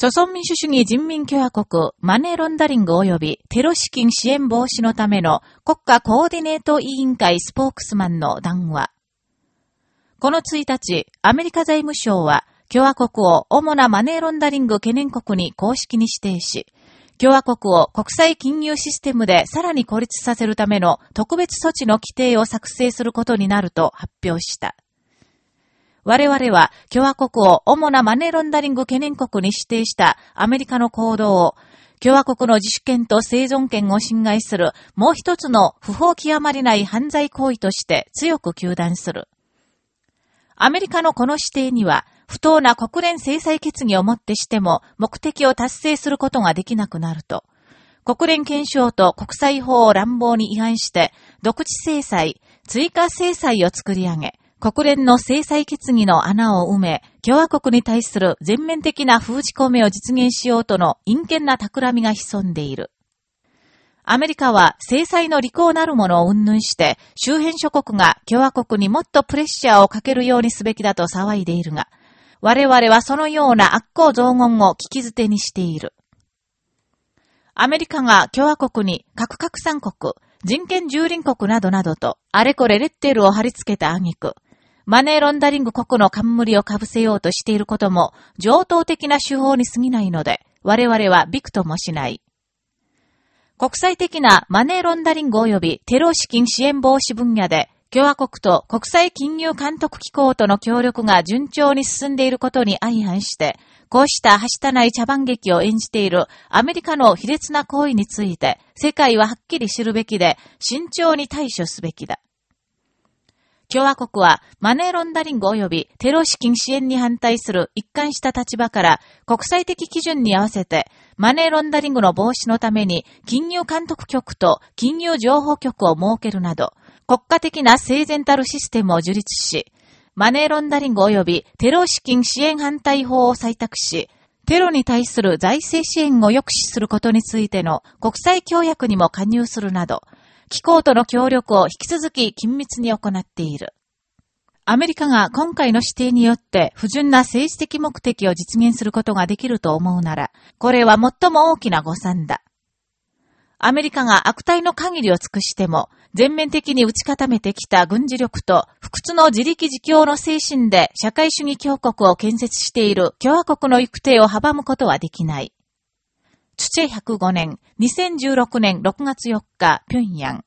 朝鮮民主主義人民共和国マネーロンダリング及びテロ資金支援防止のための国家コーディネート委員会スポークスマンの談話。この1日、アメリカ財務省は共和国を主なマネーロンダリング懸念国に公式に指定し、共和国を国際金融システムでさらに孤立させるための特別措置の規定を作成することになると発表した。我々は共和国を主なマネーロンダリング懸念国に指定したアメリカの行動を共和国の自主権と生存権を侵害するもう一つの不法極まりない犯罪行為として強く求断する。アメリカのこの指定には不当な国連制裁決議をもってしても目的を達成することができなくなると、国連憲章と国際法を乱暴に違反して独自制裁、追加制裁を作り上げ、国連の制裁決議の穴を埋め、共和国に対する全面的な封じ込めを実現しようとの陰険な企みが潜んでいる。アメリカは制裁の履行なるものを云々して、周辺諸国が共和国にもっとプレッシャーをかけるようにすべきだと騒いでいるが、我々はそのような悪行増言を聞き捨てにしている。アメリカが共和国に核拡散国、人権蹂躙国などなどと、あれこれレッテルを貼り付けた挙句、マネーロンダリング国の冠を被せようとしていることも、上等的な手法に過ぎないので、我々はびくともしない。国際的なマネーロンダリング及びテロ資金支援防止分野で、共和国と国際金融監督機構との協力が順調に進んでいることに相反して、こうしたはしたない茶番劇を演じているアメリカの卑劣な行為について、世界ははっきり知るべきで、慎重に対処すべきだ。共和国はマネーロンダリング及びテロ資金支援に反対する一貫した立場から国際的基準に合わせてマネーロンダリングの防止のために金融監督局と金融情報局を設けるなど国家的な整然たるシステムを樹立しマネーロンダリング及びテロ資金支援反対法を採択しテロに対する財政支援を抑止することについての国際協約にも加入するなど、機構との協力を引き続き緊密に行っている。アメリカが今回の指定によって不純な政治的目的を実現することができると思うなら、これは最も大きな誤算だ。アメリカが悪態の限りを尽くしても、全面的に打ち固めてきた軍事力と不屈の自力自強の精神で社会主義強国を建設している共和国の行く手を阻むことはできない。土105年、2016年6月4日、平壌。